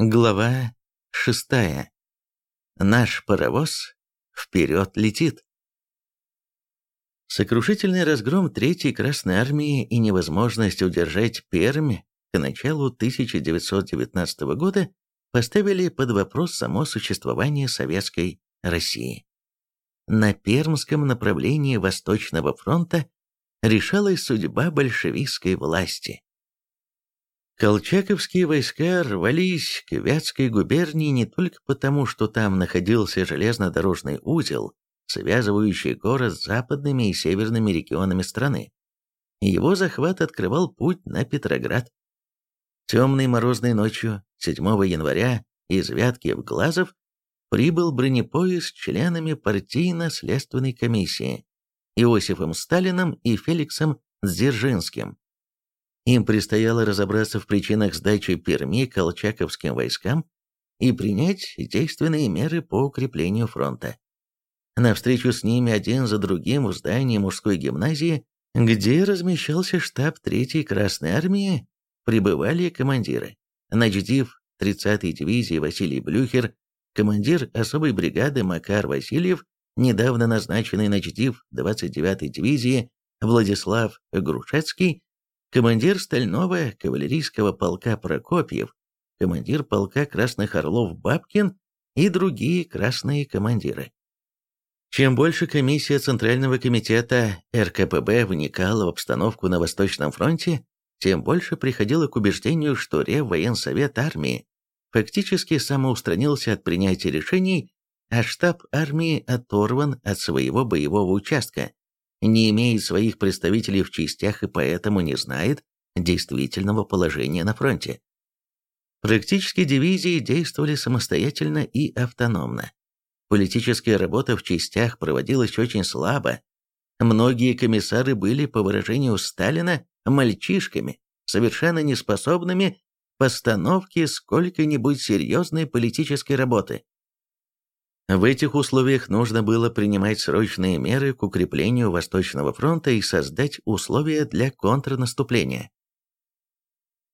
Глава шестая. Наш паровоз вперед летит. Сокрушительный разгром Третьей Красной Армии и невозможность удержать Пермь к началу 1919 года поставили под вопрос само существование Советской России. На Пермском направлении Восточного фронта решалась судьба большевистской власти. Колчаковские войска рвались к Вятской губернии не только потому, что там находился железнодорожный узел, связывающий город с западными и северными регионами страны. Его захват открывал путь на Петроград. Темной морозной ночью 7 января из Вятки в Глазов прибыл бронепоезд с членами партийно-следственной комиссии Иосифом Сталиным и Феликсом Дзержинским. Им предстояло разобраться в причинах сдачи Перми колчаковским войскам и принять действенные меры по укреплению фронта. На встречу с ними один за другим в здании мужской гимназии, где размещался штаб 3-й Красной Армии, прибывали командиры. Начдив 30-й дивизии Василий Блюхер, командир особой бригады Макар Васильев, недавно назначенный начдив 29-й дивизии Владислав Грушецкий командир стального кавалерийского полка Прокопьев, командир полка Красных Орлов Бабкин и другие красные командиры. Чем больше комиссия Центрального комитета РКПБ вникала в обстановку на Восточном фронте, тем больше приходило к убеждению, что Реввоенсовет армии фактически самоустранился от принятия решений, а штаб армии оторван от своего боевого участка не имеет своих представителей в частях и поэтому не знает действительного положения на фронте. Практически дивизии действовали самостоятельно и автономно. Политическая работа в частях проводилась очень слабо. Многие комиссары были, по выражению Сталина, мальчишками, совершенно неспособными к постановке сколько-нибудь серьезной политической работы. В этих условиях нужно было принимать срочные меры к укреплению Восточного фронта и создать условия для контрнаступления.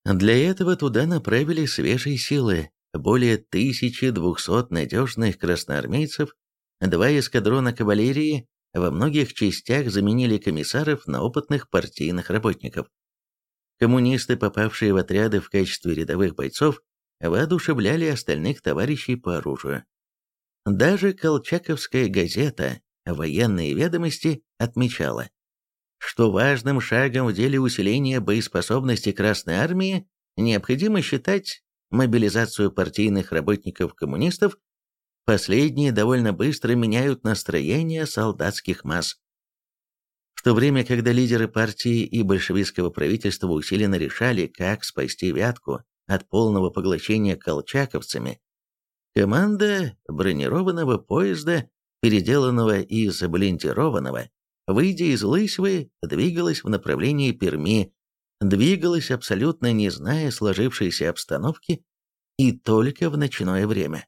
Для этого туда направили свежие силы, более 1200 надежных красноармейцев, два эскадрона кавалерии во многих частях заменили комиссаров на опытных партийных работников. Коммунисты, попавшие в отряды в качестве рядовых бойцов, воодушевляли остальных товарищей по оружию. Даже Колчаковская газета «Военные ведомости» отмечала, что важным шагом в деле усиления боеспособности Красной Армии необходимо считать мобилизацию партийных работников-коммунистов, последние довольно быстро меняют настроение солдатских масс. В то время, когда лидеры партии и большевистского правительства усиленно решали, как спасти Вятку от полного поглощения колчаковцами, Команда бронированного поезда, переделанного из блинтированного, выйдя из Лысьвы, двигалась в направлении Перми, двигалась абсолютно не зная сложившейся обстановки и только в ночное время.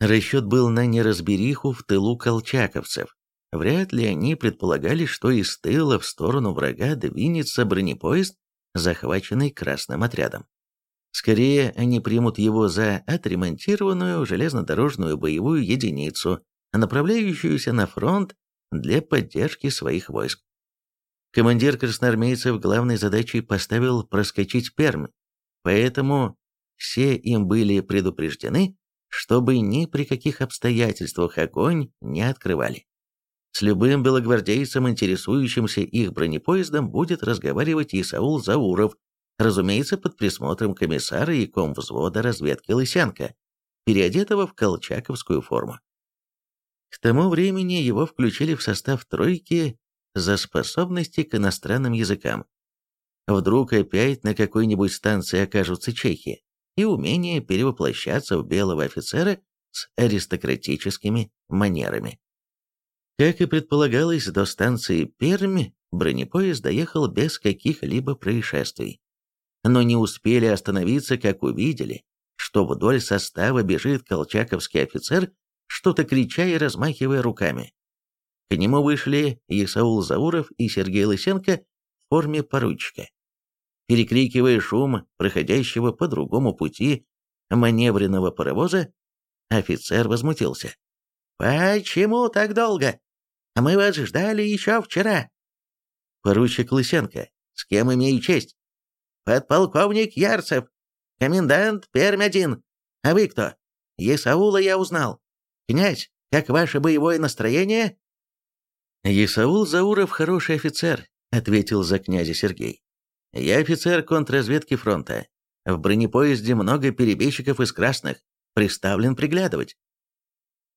Расчет был на неразбериху в тылу колчаковцев. Вряд ли они предполагали, что из тыла в сторону врага двинется бронепоезд, захваченный красным отрядом. Скорее, они примут его за отремонтированную железнодорожную боевую единицу, направляющуюся на фронт для поддержки своих войск. Командир красноармейцев главной задачей поставил проскочить Пермь, поэтому все им были предупреждены, чтобы ни при каких обстоятельствах огонь не открывали. С любым белогвардейцем, интересующимся их бронепоездом, будет разговаривать Исаул Зауров, разумеется, под присмотром комиссара и комвзвода разведки Лысянка, переодетого в колчаковскую форму. К тому времени его включили в состав тройки за способности к иностранным языкам. Вдруг опять на какой-нибудь станции окажутся чехи и умение перевоплощаться в белого офицера с аристократическими манерами. Как и предполагалось, до станции Пермь бронепоезд доехал без каких-либо происшествий но не успели остановиться, как увидели, что вдоль состава бежит колчаковский офицер, что-то крича и размахивая руками. К нему вышли Исаул Зауров и Сергей Лысенко в форме поручика. перекрикивая шум проходящего по другому пути маневренного паровоза, офицер возмутился. «Почему так долго? Мы вас ждали еще вчера». «Поручик Лысенко, с кем имею честь?» «Подполковник Ярцев, комендант Пермь-1. А вы кто?» «Есаула я узнал. Князь, как ваше боевое настроение?» «Есаул Зауров хороший офицер», — ответил за князя Сергей. «Я офицер контрразведки фронта. В бронепоезде много перебежчиков из красных. Приставлен приглядывать».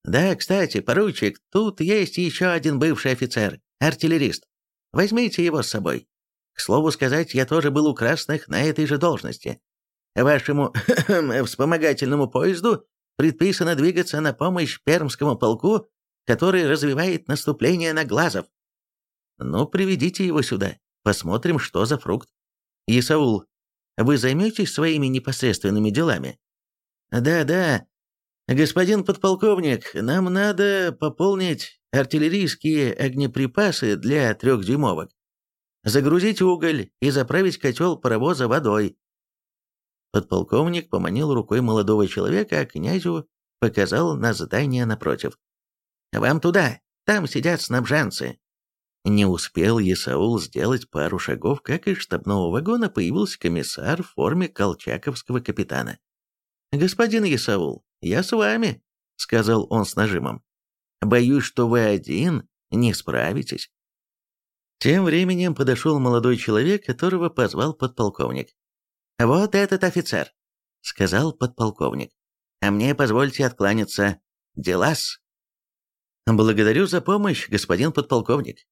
«Да, кстати, поручик, тут есть еще один бывший офицер, артиллерист. Возьмите его с собой. К слову сказать, я тоже был у красных на этой же должности. Вашему вспомогательному поезду предписано двигаться на помощь Пермскому полку, который развивает наступление на Глазов. Ну, приведите его сюда, посмотрим, что за фрукт. Исаул, вы займетесь своими непосредственными делами? Да-да, господин подполковник, нам надо пополнить артиллерийские огнеприпасы для трехдюймовок, загрузить уголь и заправить котел паровоза водой. Подполковник поманил рукой молодого человека, а князю показал на здание напротив. «Вам туда, там сидят снабженцы». Не успел Есаул сделать пару шагов, как из штабного вагона появился комиссар в форме колчаковского капитана. «Господин Есаул, я с вами», — сказал он с нажимом. «Боюсь, что вы один не справитесь». Тем временем подошел молодой человек, которого позвал подполковник. «Вот этот офицер», — сказал подполковник. «А мне позвольте откланяться. Делас». «Благодарю за помощь, господин подполковник».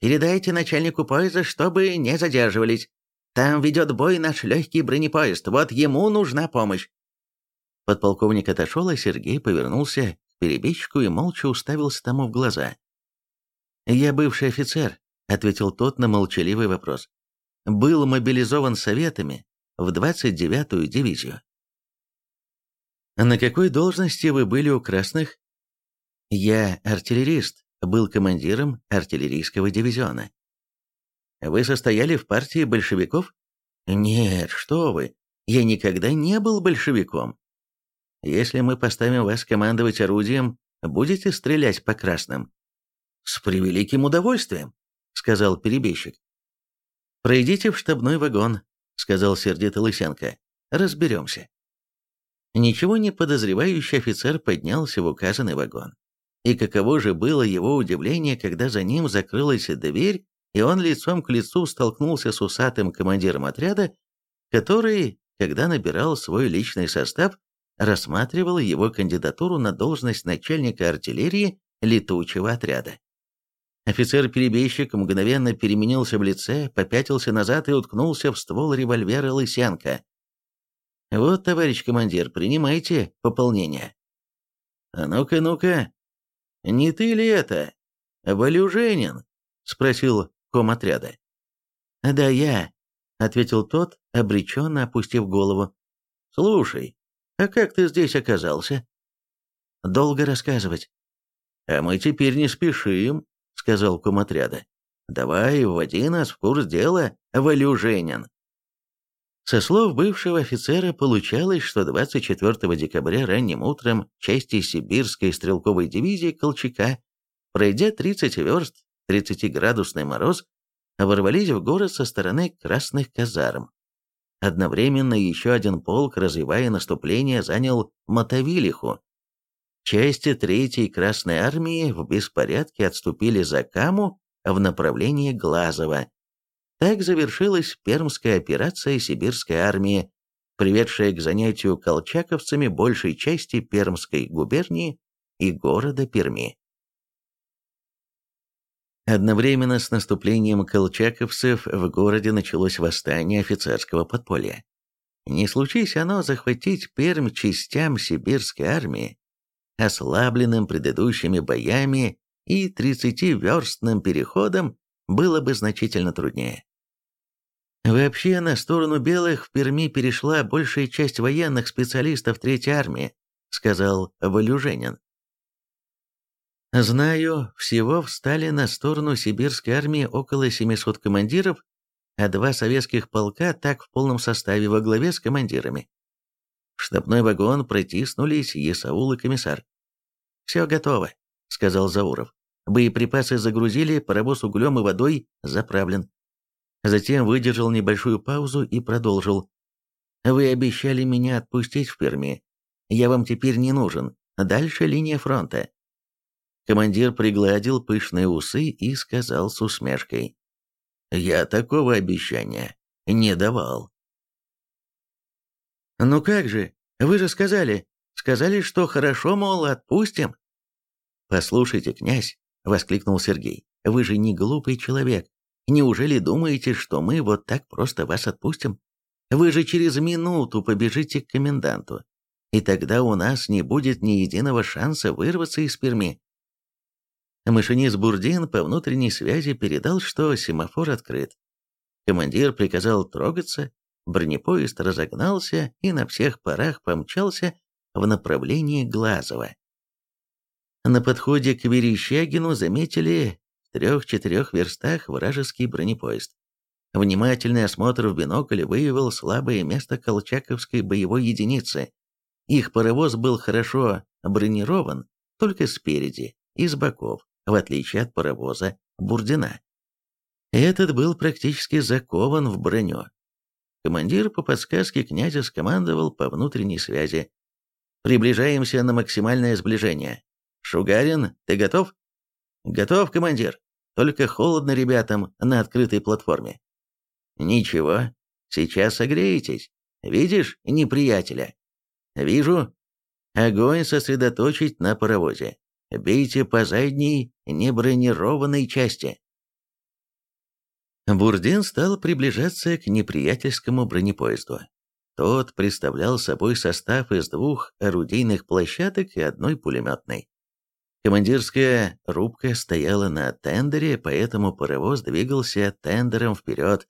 «Передайте начальнику поезда, чтобы не задерживались. Там ведет бой наш легкий бронепоезд, вот ему нужна помощь». Подполковник отошел, а Сергей повернулся к перебежчику и молча уставился тому в глаза. «Я бывший офицер», — ответил тот на молчаливый вопрос был мобилизован советами в 29-ю дивизию. На какой должности вы были у красных? Я артиллерист, был командиром артиллерийского дивизиона. Вы состояли в партии большевиков? Нет, что вы, я никогда не был большевиком. Если мы поставим вас командовать орудием, будете стрелять по красным? С превеликим удовольствием, сказал перебежчик. «Пройдите в штабной вагон», — сказал сердито Лысенко. «Разберемся». Ничего не подозревающий офицер поднялся в указанный вагон. И каково же было его удивление, когда за ним закрылась дверь, и он лицом к лицу столкнулся с усатым командиром отряда, который, когда набирал свой личный состав, рассматривал его кандидатуру на должность начальника артиллерии летучего отряда. Офицер-перебежчик мгновенно переменился в лице, попятился назад и уткнулся в ствол револьвера Лысенко. «Вот, товарищ командир, принимайте пополнение». «А ну-ка, ну-ка, не ты ли это, Валюженин?» — спросил ком отряда. «Да я», — ответил тот, обреченно опустив голову. «Слушай, а как ты здесь оказался?» «Долго рассказывать». «А мы теперь не спешим», — сказал ком отряда. «Давай, вводи нас в курс дела, Валюженин». Со слов бывшего офицера получалось, что 24 декабря ранним утром части сибирской стрелковой дивизии Колчака, пройдя 30 верст, 30-градусный мороз, ворвались в город со стороны красных казарм. Одновременно еще один полк, развивая наступление, занял Мотовилиху, Части Третьей Красной Армии в беспорядке отступили за Каму в направлении Глазова. Так завершилась Пермская операция Сибирской армии, приведшая к занятию колчаковцами большей части Пермской губернии и города Перми. Одновременно с наступлением колчаковцев в городе началось восстание офицерского подполья. Не случись оно захватить Пермь частям сибирской армии, ослабленным предыдущими боями и 30-верстным переходом, было бы значительно труднее. Вообще, на сторону белых в Перми перешла большая часть военных специалистов Третьей армии, сказал Валюженин. Знаю, всего встали на сторону сибирской армии около 700 командиров а два советских полка так в полном составе во главе с командирами. В штабной вагон протиснулись Есаул и комиссар. «Все готово», — сказал Зауров. Боеприпасы загрузили, паровоз углем и водой заправлен. Затем выдержал небольшую паузу и продолжил. «Вы обещали меня отпустить в Перми. Я вам теперь не нужен. Дальше линия фронта». Командир пригладил пышные усы и сказал с усмешкой. «Я такого обещания не давал». «Ну как же, вы же сказали, сказали, что хорошо, мол, отпустим». «Послушайте, князь», — воскликнул Сергей, — «вы же не глупый человек. Неужели думаете, что мы вот так просто вас отпустим? Вы же через минуту побежите к коменданту, и тогда у нас не будет ни единого шанса вырваться из Перми. Машинист Бурдин по внутренней связи передал, что семафор открыт. Командир приказал трогаться, бронепоезд разогнался и на всех парах помчался в направлении Глазова. На подходе к Верещагину заметили в трех-четырех верстах вражеский бронепоезд. Внимательный осмотр в бинокль выявил слабое место колчаковской боевой единицы. Их паровоз был хорошо бронирован только спереди и с боков, в отличие от паровоза Бурдина. Этот был практически закован в броню. Командир по подсказке князя скомандовал по внутренней связи. «Приближаемся на максимальное сближение. Шугарин, ты готов?» «Готов, командир. Только холодно ребятам на открытой платформе». «Ничего, сейчас согреетесь. Видишь неприятеля?» «Вижу. Огонь сосредоточить на паровозе. Бейте по задней небронированной части. Бурдин стал приближаться к неприятельскому бронепоезду. Тот представлял собой состав из двух орудийных площадок и одной пулеметной. Командирская рубка стояла на тендере, поэтому паровоз двигался тендером вперед.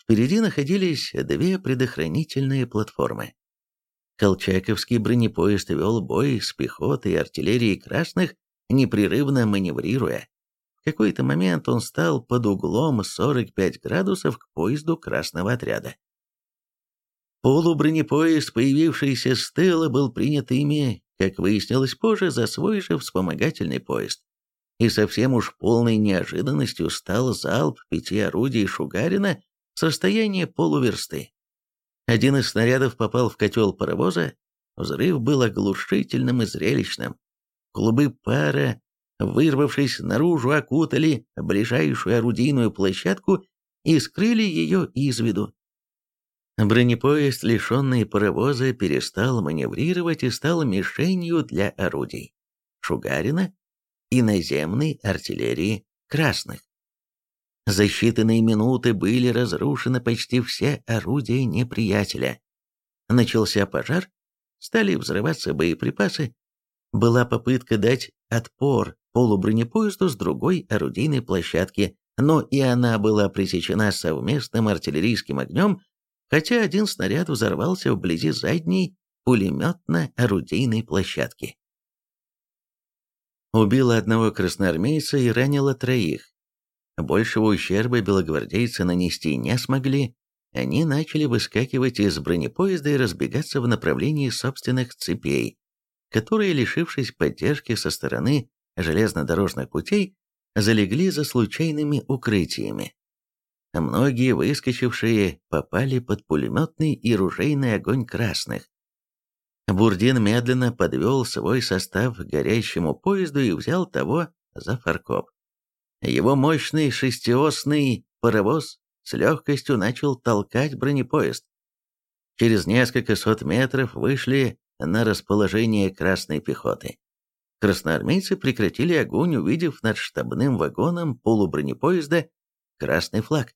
Впереди находились две предохранительные платформы. Колчаковский бронепоезд вел бой с пехотой и артиллерией красных, непрерывно маневрируя. Какой-то момент он стал под углом 45 градусов к поезду красного отряда. Полубронепоезд, появившийся с тыла, был принят ими, как выяснилось позже, за свой же вспомогательный поезд. И совсем уж полной неожиданностью стал залп пяти орудий Шугарина с расстояния полуверсты. Один из снарядов попал в котел паровоза, взрыв был оглушительным и зрелищным. Клубы пара, вырвавшись наружу, окутали ближайшую орудийную площадку и скрыли ее из виду. Бронепоезд, лишенный паровоза, перестал маневрировать и стал мишенью для орудий. Шугарина и наземной артиллерии красных. За считанные минуты были разрушены почти все орудия неприятеля. Начался пожар, стали взрываться боеприпасы. Была попытка дать отпор полубронепоезду с другой орудийной площадки, но и она была пресечена совместным артиллерийским огнем, хотя один снаряд взорвался вблизи задней пулеметно-орудийной площадки. Убило одного красноармейца и ранило троих, Большего ущерба белогвардейцы нанести не смогли, они начали выскакивать из бронепоезда и разбегаться в направлении собственных цепей, которые, лишившись поддержки со стороны железнодорожных путей, залегли за случайными укрытиями. Многие выскочившие попали под пулеметный и ружейный огонь красных. Бурдин медленно подвел свой состав к горящему поезду и взял того за фаркоп. Его мощный шестиосный паровоз с легкостью начал толкать бронепоезд. Через несколько сот метров вышли на расположение красной пехоты. Красноармейцы прекратили огонь, увидев над штабным вагоном полубронепоезда красный флаг.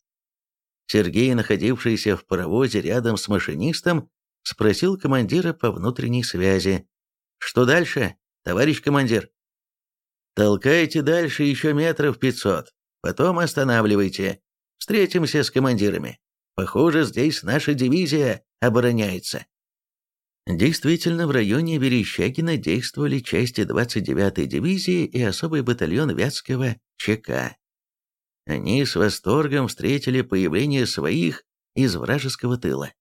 Сергей, находившийся в паровозе рядом с машинистом, спросил командира по внутренней связи. «Что дальше, товарищ командир?» Толкайте дальше еще метров пятьсот, потом останавливайте. Встретимся с командирами. Похоже, здесь наша дивизия обороняется. Действительно, в районе Верещагина действовали части 29-й дивизии и особый батальон Вятского ЧК. они с восторгом встретили появление своих из вражеского тыла.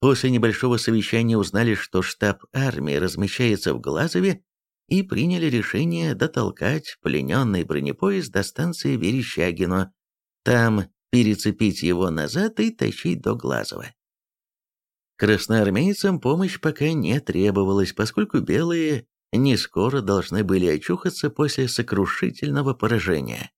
После небольшого совещания узнали, что штаб армии размещается в Глазове, и приняли решение дотолкать плененный бронепоезд до станции Верещагино, там перецепить его назад и тащить до Глазова. Красноармейцам помощь пока не требовалась, поскольку белые не скоро должны были очухаться после сокрушительного поражения.